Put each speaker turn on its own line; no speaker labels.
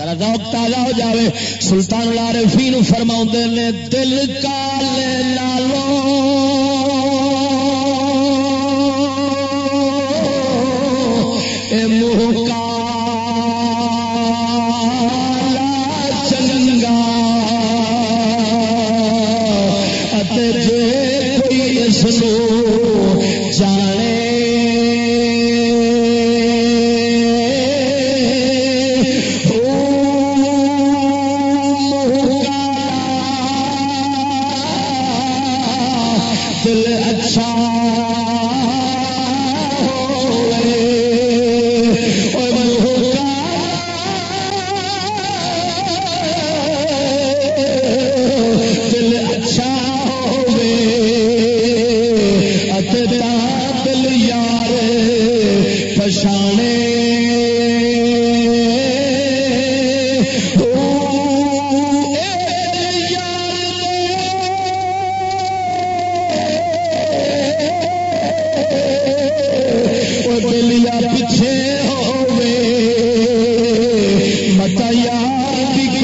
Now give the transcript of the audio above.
ذرا ذوق تازہ ہو جاوے۔ سلطان العارفین فی فرما نے دل کالے لالو دل اچھا, اچھا دل یار پشانے